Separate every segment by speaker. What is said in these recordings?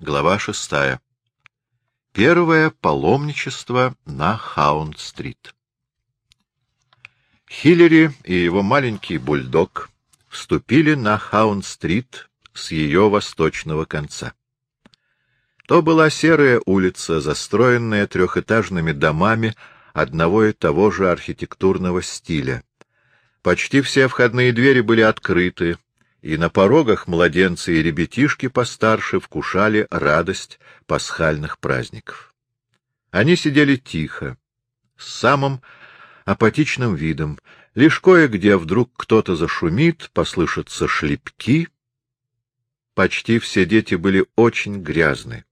Speaker 1: Глава шестая. Первое паломничество на Хаунд-стрит. Хиллери и его маленький бульдог вступили на Хаунд-стрит с ее восточного конца. То была серая улица, застроенная трехэтажными домами одного и того же архитектурного стиля. Почти все входные двери были открыты, и на порогах младенцы и ребятишки постарше вкушали радость пасхальных праздников. Они сидели тихо, с самым апатичным видом, лишь кое-где вдруг кто-то зашумит, послышатся шлепки. Почти все дети были очень грязны.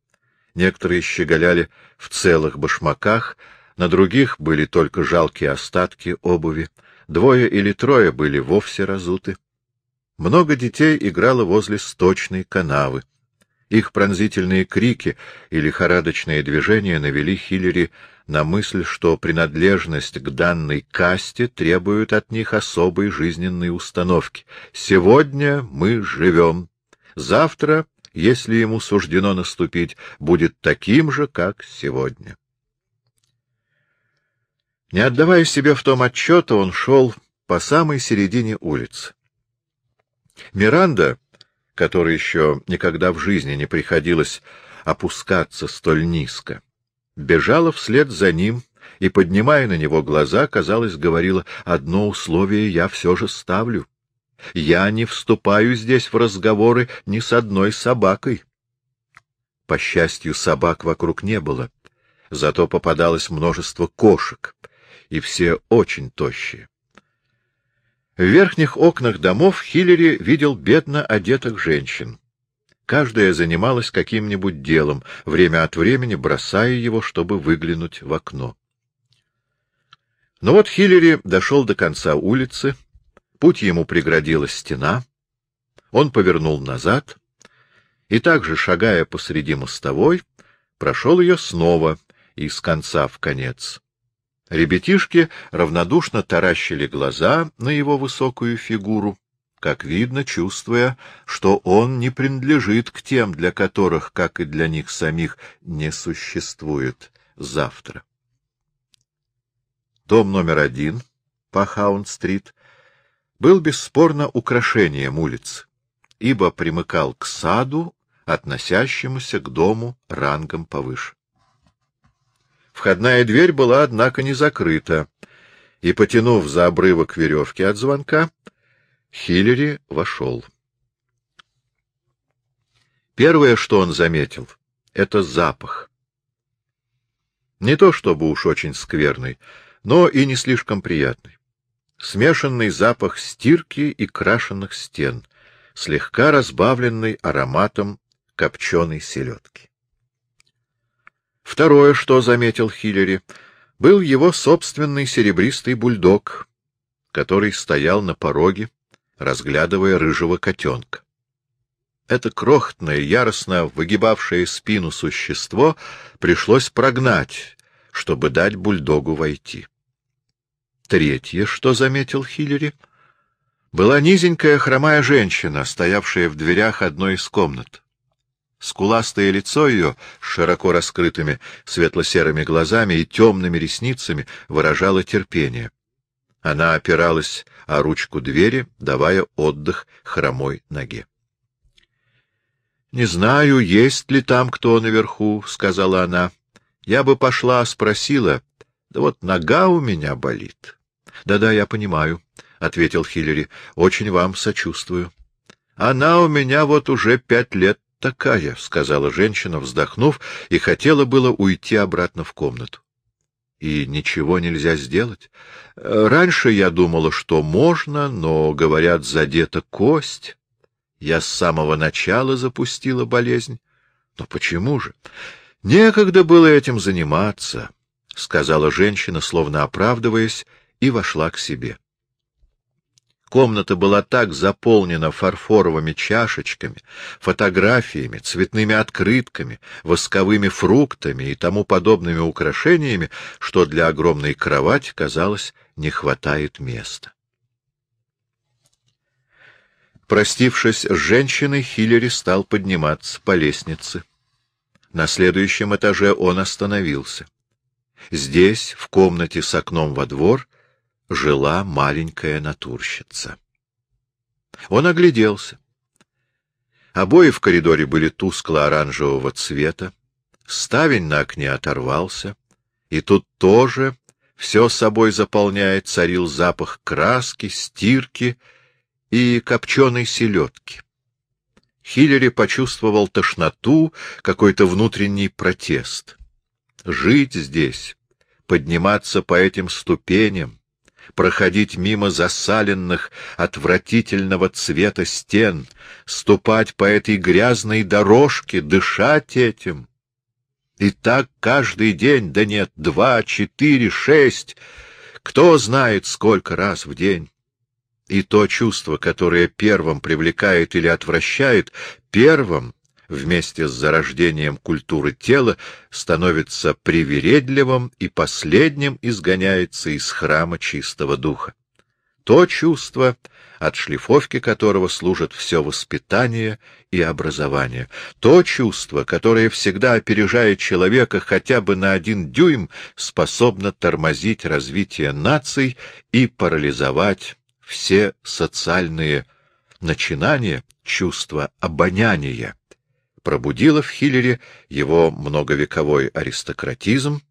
Speaker 1: Некоторые щеголяли в целых башмаках, на других были только жалкие остатки обуви, двое или трое были вовсе разуты. Много детей играло возле сточной канавы. Их пронзительные крики и лихорадочные движения навели Хиллери на мысль, что принадлежность к данной касте требует от них особой жизненной установки. «Сегодня мы живем. Завтра, если ему суждено наступить, будет таким же, как сегодня». Не отдавая себе в том отчета, он шел по самой середине улицы. Миранда, которой еще никогда в жизни не приходилось опускаться столь низко, бежала вслед за ним и, поднимая на него глаза, казалось, говорила, «Одно условие я все же ставлю. Я не вступаю здесь в разговоры ни с одной собакой». По счастью, собак вокруг не было, зато попадалось множество кошек, и все очень тощие. В верхних окнах домов Хиллери видел бедно одетых женщин. Каждая занималась каким-нибудь делом, время от времени бросая его, чтобы выглянуть в окно. Но вот Хиллери дошел до конца улицы, путь ему преградила стена, он повернул назад и также, шагая посреди мостовой, прошел ее снова из конца в конец. Ребятишки равнодушно таращили глаза на его высокую фигуру, как видно, чувствуя, что он не принадлежит к тем, для которых, как и для них самих, не существует завтра. Дом номер один по Хаунд-стрит был бесспорно украшением улицы, ибо примыкал к саду, относящемуся к дому рангом повыше. Входная дверь была, однако, не закрыта, и, потянув за обрывок веревки от звонка, Хиллери вошел. Первое, что он заметил, — это запах. Не то чтобы уж очень скверный, но и не слишком приятный. Смешанный запах стирки и крашенных стен, слегка разбавленный ароматом копченой селедки. Второе, что заметил Хиллери, был его собственный серебристый бульдог, который стоял на пороге, разглядывая рыжего котенка. Это крохотное, яростно выгибавшее спину существо пришлось прогнать, чтобы дать бульдогу войти. Третье, что заметил Хиллери, была низенькая хромая женщина, стоявшая в дверях одной из комнат. Скуластое лицо ее с широко раскрытыми светло-серыми глазами и темными ресницами выражало терпение. Она опиралась о ручку двери, давая отдых хромой ноге. — Не знаю, есть ли там кто наверху, — сказала она. — Я бы пошла, спросила. Да вот нога у меня болит. Да — Да-да, я понимаю, — ответил Хиллери. — Очень вам сочувствую. Она у меня вот уже пять лет такая, — сказала женщина, вздохнув, и хотела было уйти обратно в комнату. И ничего нельзя сделать. Раньше я думала, что можно, но, говорят, задета кость. Я с самого начала запустила болезнь. Но почему же? Некогда было этим заниматься, — сказала женщина, словно оправдываясь, и вошла к себе. Комната была так заполнена фарфоровыми чашечками, фотографиями, цветными открытками, восковыми фруктами и тому подобными украшениями, что для огромной кровати, казалось, не хватает места. Простившись с женщиной, Хиллери стал подниматься по лестнице. На следующем этаже он остановился. Здесь, в комнате с окном во двор, жила маленькая натурщица. Он огляделся. Обои в коридоре были тускло-оранжевого цвета, ставень на окне оторвался, и тут тоже все собой заполняет царил запах краски, стирки и копченой селедки. Хиллери почувствовал тошноту, какой-то внутренний протест. Жить здесь, подниматься по этим ступеням, проходить мимо засаленных, отвратительного цвета стен, ступать по этой грязной дорожке, дышать этим. И так каждый день, да нет, два, четыре, шесть, кто знает, сколько раз в день. И то чувство, которое первым привлекает или отвращает, первым, вместе с зарождением культуры тела, становится привередливым и последним изгоняется из храма чистого духа. То чувство, от шлифовки которого служит все воспитание и образование. То чувство, которое всегда опережает человека хотя бы на один дюйм, способно тормозить развитие наций и парализовать все социальные начинания чувства обоняния, пробудило в Хиллере его многовековой аристократизм,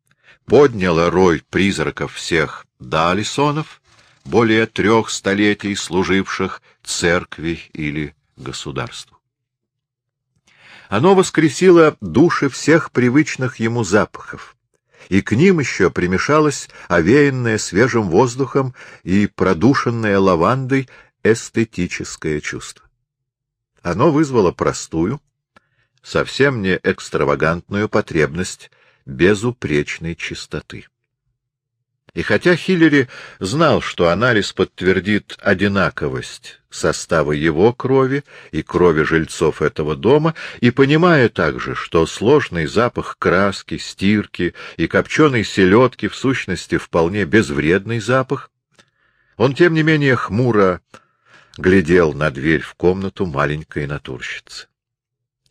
Speaker 1: подняло рой призраков всех Далисонов, более трех столетий служивших церкви или государству. Оно воскресило души всех привычных ему запахов, и к ним еще примешалось овеянное свежим воздухом и продушенное лавандой эстетическое чувство. Оно вызвало простую, совсем не экстравагантную потребность безупречной чистоты. И хотя Хиллери знал, что анализ подтвердит одинаковость состава его крови и крови жильцов этого дома, и понимая также, что сложный запах краски, стирки и копченой селедки в сущности вполне безвредный запах, он, тем не менее, хмуро глядел на дверь в комнату маленькой натурщицы.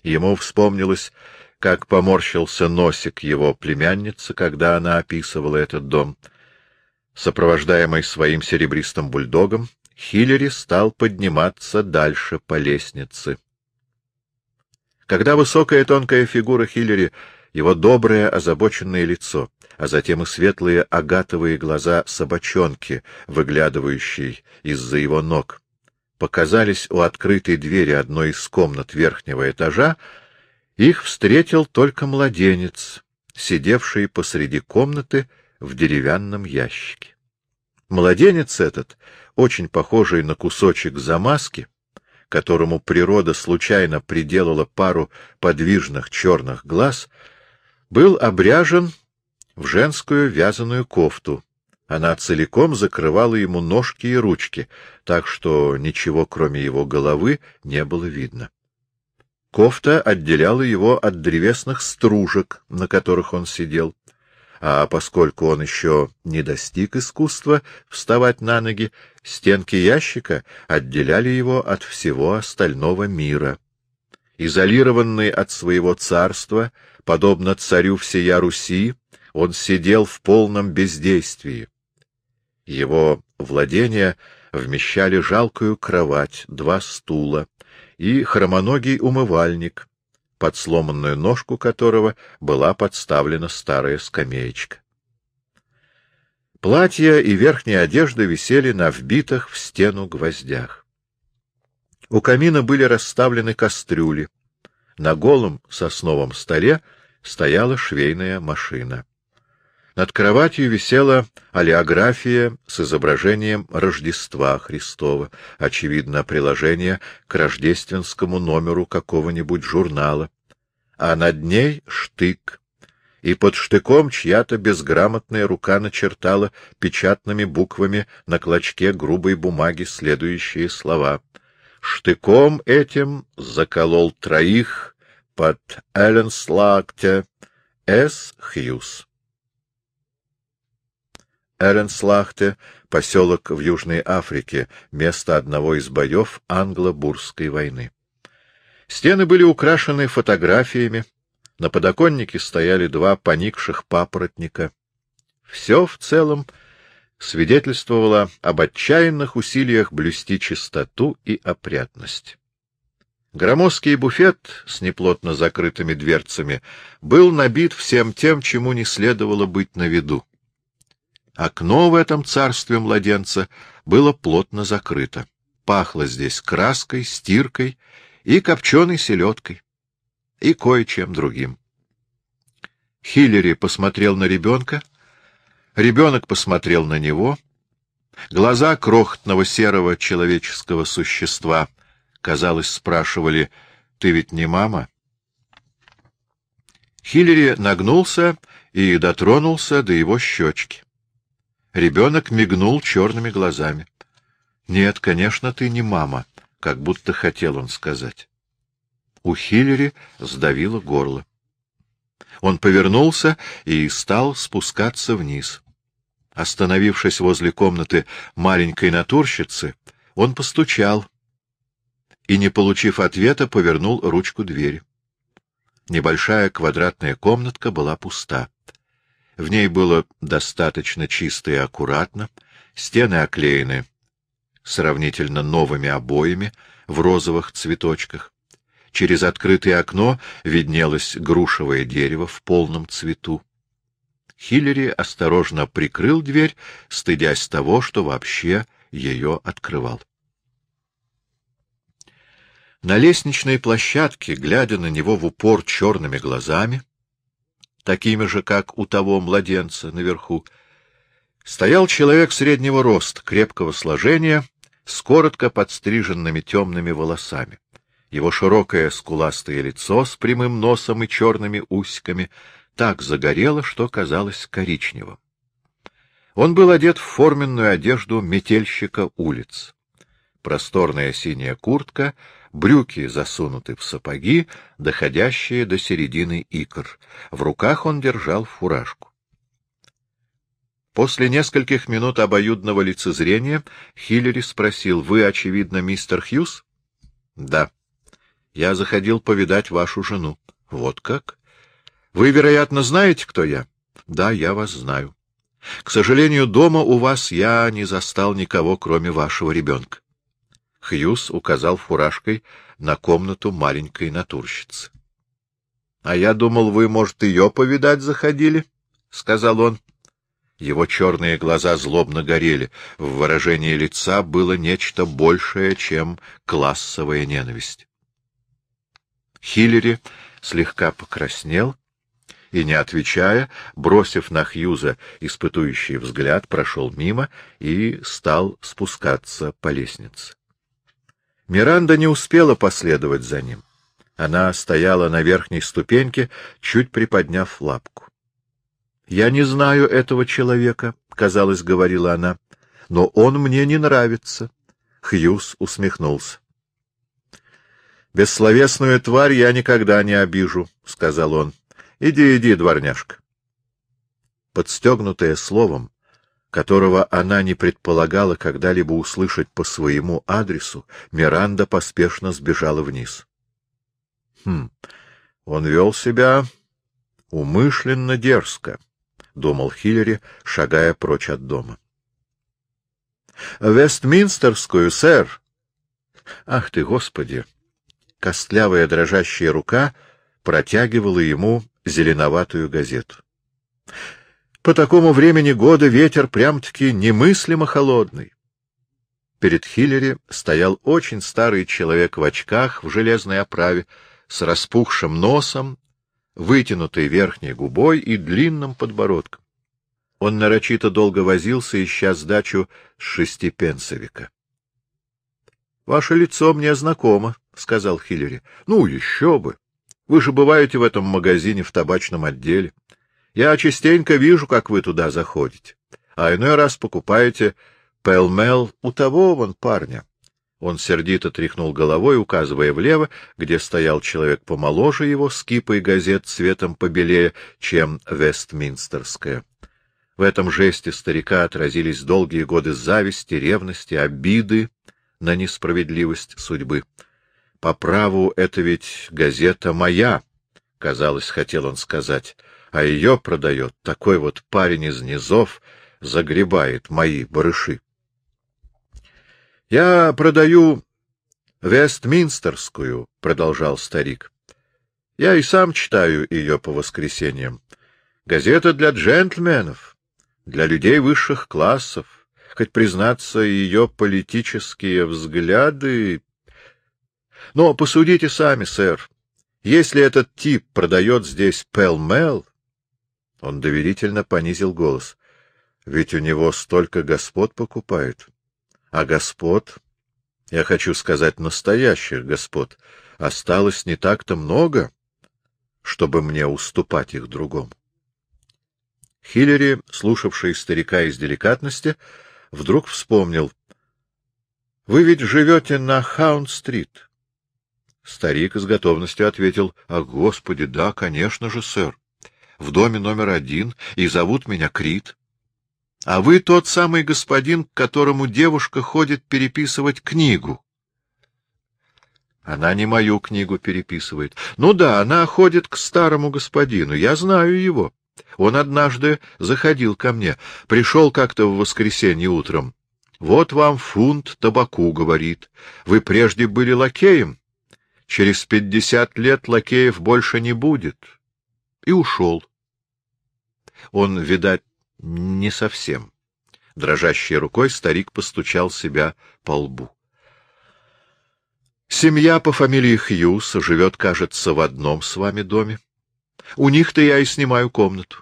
Speaker 1: Ему вспомнилось, как поморщился носик его племянницы, когда она описывала этот дом — Сопровождаемый своим серебристым бульдогом, Хиллери стал подниматься дальше по лестнице. Когда высокая тонкая фигура Хиллери, его доброе озабоченное лицо, а затем и светлые агатовые глаза собачонки, выглядывающие из-за его ног, показались у открытой двери одной из комнат верхнего этажа, их встретил только младенец, сидевший посреди комнаты в деревянном ящике. Младенец этот, очень похожий на кусочек замазки, которому природа случайно приделала пару подвижных черных глаз, был обряжен в женскую вязаную кофту. Она целиком закрывала ему ножки и ручки, так что ничего, кроме его головы, не было видно. Кофта отделяла его от древесных стружек, на которых он сидел а поскольку он еще не достиг искусства вставать на ноги, стенки ящика отделяли его от всего остального мира. Изолированный от своего царства, подобно царю всея Руси, он сидел в полном бездействии. Его владения вмещали жалкую кровать, два стула и хромоногий умывальник, под сломанную ножку которого была подставлена старая скамеечка. Платья и верхняя одежда висели на вбитых в стену гвоздях. У камина были расставлены кастрюли. На голом сосновом столе стояла швейная машина. Над кроватью висела олеография с изображением Рождества Христова, очевидно, приложение к рождественскому номеру какого-нибудь журнала, а над ней штык, и под штыком чья-то безграмотная рука начертала печатными буквами на клочке грубой бумаги следующие слова. «Штыком этим заколол троих под Элленслагте С. Хьюз». Эренслахте — поселок в Южной Африке, место одного из боев англо-бурской войны. Стены были украшены фотографиями, На подоконнике стояли два поникших папоротника. Все в целом свидетельствовало об отчаянных усилиях блюсти чистоту и опрятность. Громоздкий буфет с неплотно закрытыми дверцами был набит всем тем, чему не следовало быть на виду. Окно в этом царстве младенца было плотно закрыто. Пахло здесь краской, стиркой и копченой селедкой, и кое-чем другим. Хиллери посмотрел на ребенка, ребенок посмотрел на него. Глаза крохотного серого человеческого существа, казалось, спрашивали, «Ты ведь не мама?» Хиллери нагнулся и дотронулся до его щечки. Ребенок мигнул черными глазами. — Нет, конечно, ты не мама, — как будто хотел он сказать. У Хиллери сдавило горло. Он повернулся и стал спускаться вниз. Остановившись возле комнаты маленькой натурщицы, он постучал и, не получив ответа, повернул ручку двери. Небольшая квадратная комнатка была пуста. В ней было достаточно чисто и аккуратно, стены оклеены сравнительно новыми обоями в розовых цветочках. Через открытое окно виднелось грушевое дерево в полном цвету. Хиллери осторожно прикрыл дверь, стыдясь того, что вообще ее открывал. На лестничной площадке, глядя на него в упор черными глазами, такими же, как у того младенца наверху, стоял человек среднего роста, крепкого сложения, с коротко подстриженными темными волосами. Его широкое скуластое лицо с прямым носом и черными усиками так загорело, что казалось коричневым. Он был одет в форменную одежду метельщика улиц. Просторная синяя куртка брюки засунуты в сапоги, доходящие до середины икр. В руках он держал фуражку. После нескольких минут обоюдного лицезрения Хиллери спросил, — Вы, очевидно, мистер Хьюз? — Да. Я заходил повидать вашу жену. — Вот как? Вы, вероятно, знаете, кто я? — Да, я вас знаю. К сожалению, дома у вас я не застал никого, кроме вашего ребенка. Хьюз указал фуражкой на комнату маленькой натурщицы. — А я думал, вы, может, ее повидать заходили? — сказал он. Его черные глаза злобно горели. В выражении лица было нечто большее, чем классовая ненависть. Хиллери слегка покраснел и, не отвечая, бросив на Хьюза испытующий взгляд, прошел мимо и стал спускаться по лестнице. Миранда не успела последовать за ним. Она стояла на верхней ступеньке, чуть приподняв лапку. — Я не знаю этого человека, — казалось, говорила она, — но он мне не нравится. Хьюз усмехнулся. — Бессловесную тварь я никогда не обижу, — сказал он. — Иди, иди, дворняжка. Подстегнутая словом, которого она не предполагала когда-либо услышать по своему адресу, Миранда поспешно сбежала вниз. Хм, он вел себя умышленно дерзко, — думал Хиллери, шагая прочь от дома. — Вестминстерскую, сэр! Ах ты, Господи! Костлявая дрожащая рука протягивала ему зеленоватую газету. По такому времени года ветер прям-таки немыслимо холодный. Перед Хиллери стоял очень старый человек в очках в железной оправе, с распухшим носом, вытянутой верхней губой и длинным подбородком. Он нарочито долго возился, ища сдачу с шестипенсовика. — Ваше лицо мне знакомо, — сказал Хиллери. — Ну, еще бы! Вы же бываете в этом магазине в табачном отделе. Я частенько вижу, как вы туда заходите, а иной раз покупаете пэлмел у того вон парня. Он сердито тряхнул головой, указывая влево, где стоял человек помоложе его, с кипой газет цветом побелее, чем Вестминстерская. В этом жесте старика отразились долгие годы зависти, ревности, обиды на несправедливость судьбы. По праву это ведь газета моя, — казалось, хотел он сказать, — а ее продает такой вот парень из низов, загребает мои барыши. — Я продаю Вестминстерскую, — продолжал старик. — Я и сам читаю ее по воскресеньям. Газета для джентльменов, для людей высших классов. Хоть, признаться, ее политические взгляды... Но посудите сами, сэр. Если этот тип продает здесь пэл-мэл... Он доверительно понизил голос. Ведь у него столько господ покупает. А господ, я хочу сказать, настоящих господ, осталось не так-то много, чтобы мне уступать их другому. Хиллери, слушавший старика из деликатности, вдруг вспомнил. — Вы ведь живете на Хаунд-стрит? Старик с готовностью ответил. — А, господи, да, конечно же, сэр. В доме номер один, и зовут меня Крит. А вы тот самый господин, к которому девушка ходит переписывать книгу. Она не мою книгу переписывает. Ну да, она ходит к старому господину, я знаю его. Он однажды заходил ко мне, пришел как-то в воскресенье утром. Вот вам фунт табаку, говорит. Вы прежде были лакеем. Через пятьдесят лет лакеев больше не будет. И ушел. Он, видать, не совсем. Дрожащей рукой старик постучал себя по лбу. Семья по фамилии Хьюз живет, кажется, в одном с вами доме. У них-то я и снимаю комнату.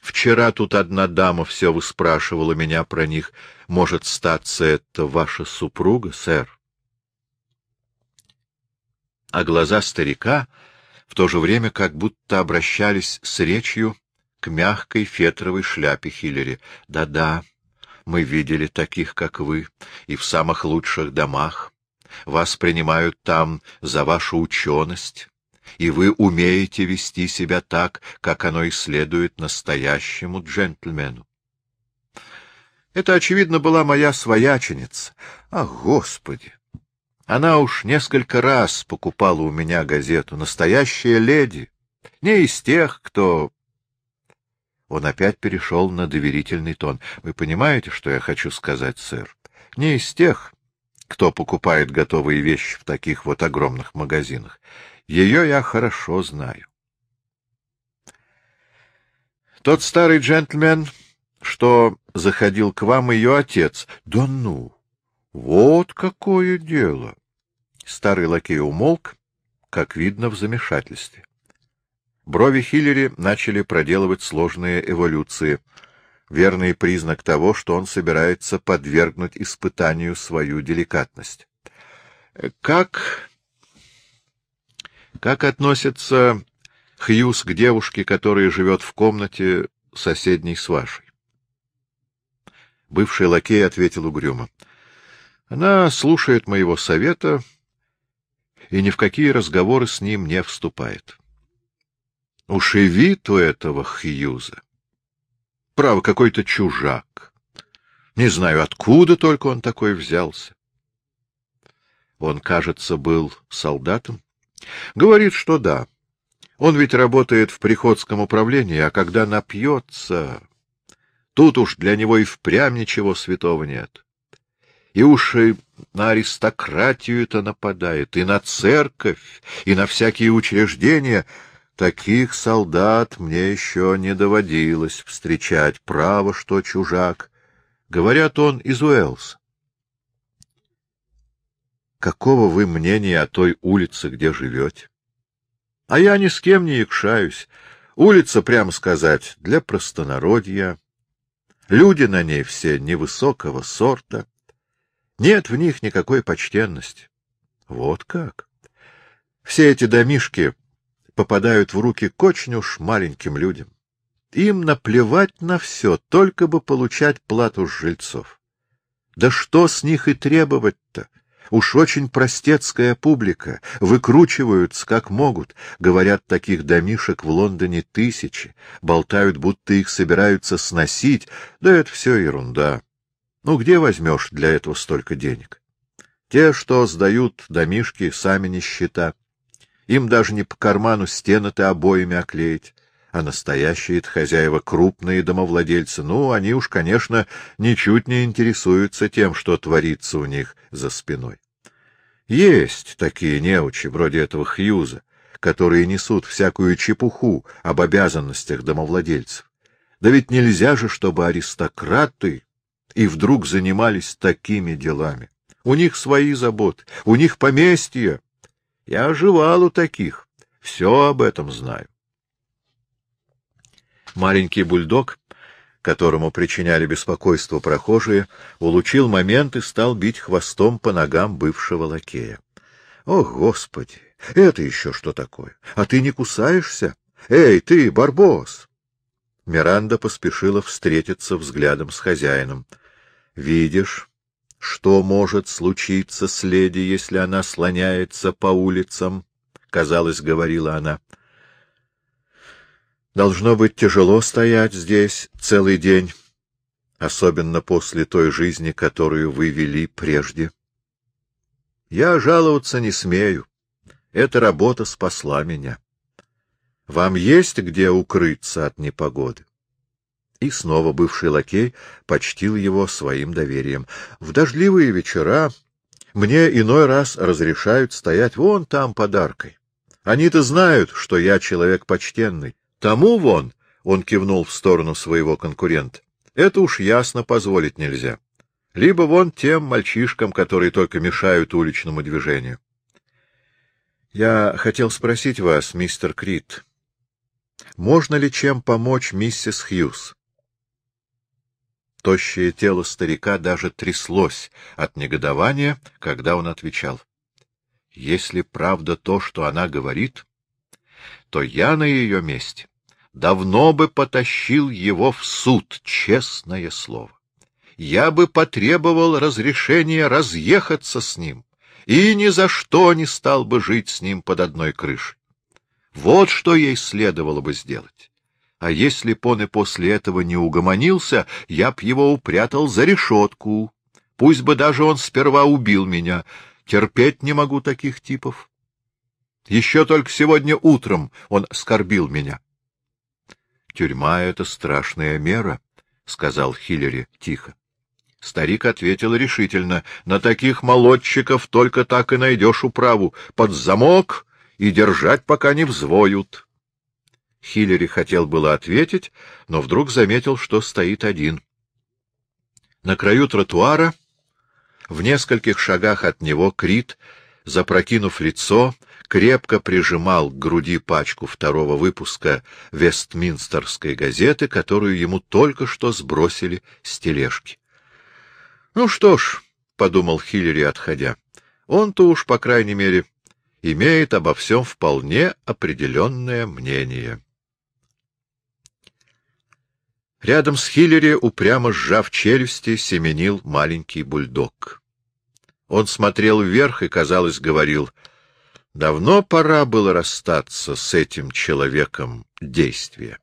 Speaker 1: Вчера тут одна дама все выспрашивала меня про них. Может, статься это ваша супруга, сэр? А глаза старика в то же время как будто обращались с речью к мягкой фетровой шляпе Хиллери. Да-да, мы видели таких, как вы, и в самых лучших домах. Вас принимают там за вашу ученость, и вы умеете вести себя так, как оно и следует настоящему джентльмену. Это, очевидно, была моя свояченица. Ах, Господи! Она уж несколько раз покупала у меня газету. Настоящая леди. Не из тех, кто... Он опять перешел на доверительный тон. Вы понимаете, что я хочу сказать, сэр? Не из тех, кто покупает готовые вещи в таких вот огромных магазинах. Ее я хорошо знаю. Тот старый джентльмен, что заходил к вам, ее отец. Да ну! Вот какое дело! Старый лакей умолк, как видно, в замешательстве. Брови Хиллери начали проделывать сложные эволюции, верный признак того, что он собирается подвергнуть испытанию свою деликатность. Как... Как относится Хьюз к девушке, которая живет в комнате соседней с вашей? Бывший лакей ответил угрюмо. Она слушает моего совета и ни в какие разговоры с ним не вступает. Уж и вид у этого Хьюза. Право, какой-то чужак. Не знаю, откуда только он такой взялся. Он, кажется, был солдатом. Говорит, что да. Он ведь работает в приходском управлении, а когда напьется... Тут уж для него и впрямь ничего святого нет. И уж и на аристократию-то нападает, и на церковь, и на всякие учреждения — Таких солдат мне еще не доводилось встречать. Право, что чужак. Говорят, он из Уэлса. Какого вы мнения о той улице, где живете? А я ни с кем не якшаюсь. Улица, прямо сказать, для простонародья. Люди на ней все невысокого сорта. Нет в них никакой почтенности. Вот как. Все эти домишки попадают в руки к очень уж маленьким людям. Им наплевать на все, только бы получать плату с жильцов. Да что с них и требовать-то? Уж очень простецкая публика, выкручиваются как могут, говорят, таких домишек в Лондоне тысячи, болтают, будто их собираются сносить, да это все ерунда. Ну где возьмешь для этого столько денег? Те, что сдают домишки, сами нищета Им даже не по карману стены-то обоями оклеить. А настоящие хозяева крупные домовладельцы, ну, они уж, конечно, ничуть не интересуются тем, что творится у них за спиной. Есть такие неучи, вроде этого Хьюза, которые несут всякую чепуху об обязанностях домовладельцев. Да ведь нельзя же, чтобы аристократы и вдруг занимались такими делами. У них свои заботы, у них поместья. Я оживал у таких, все об этом знаю. Маленький бульдог, которому причиняли беспокойство прохожие, улучил момент и стал бить хвостом по ногам бывшего лакея. — О, Господи! Это еще что такое? А ты не кусаешься? Эй, ты, Барбос! Миранда поспешила встретиться взглядом с хозяином. — Видишь, что может случиться с леди, если она слоняется по улицам? — казалось, говорила она. — Должно быть тяжело стоять здесь целый день, особенно после той жизни, которую вы вели прежде. Я жаловаться не смею. Эта работа спасла меня. Вам есть где укрыться от непогоды? И снова бывший лакей почтил его своим доверием. В дождливые вечера мне иной раз разрешают стоять вон там подаркой. Они-то знают, что я человек почтенный. Тому вон, — он кивнул в сторону своего конкурента, — это уж ясно позволить нельзя. Либо вон тем мальчишкам, которые только мешают уличному движению. Я хотел спросить вас, мистер Крит, можно ли чем помочь миссис Хьюз? Тощее тело старика даже тряслось от негодования, когда он отвечал. — Если правда то, что она говорит, то я на ее месте давно бы потащил его в суд, честное слово. Я бы потребовал разрешения разъехаться с ним и ни за что не стал бы жить с ним под одной крышей. Вот что ей следовало бы сделать. А если б он и после этого не угомонился, я б его упрятал за решетку. Пусть бы даже он сперва убил меня. Терпеть не могу таких типов. Еще только сегодня утром он скорбил меня. — Тюрьма — это страшная мера, — сказал Хиллери тихо. Старик ответил решительно. — На таких молодчиков только так и найдешь управу. Под замок и держать, пока не взвоют. Хиллери хотел было ответить, но вдруг заметил, что стоит один. На краю тротуара, в нескольких шагах от него, Крит, запрокинув лицо, крепко прижимал к груди пачку второго выпуска Вестминстерской газеты, которую ему только что сбросили с тележки. — Ну что ж, — подумал Хиллери, отходя, — он-то уж, по крайней мере, имеет обо всем вполне определенное мнение. Рядом с Хиллери, упрямо сжав челюсти, семенил маленький бульдог. Он смотрел вверх и, казалось, говорил, «Давно пора было расстаться с этим человеком действия».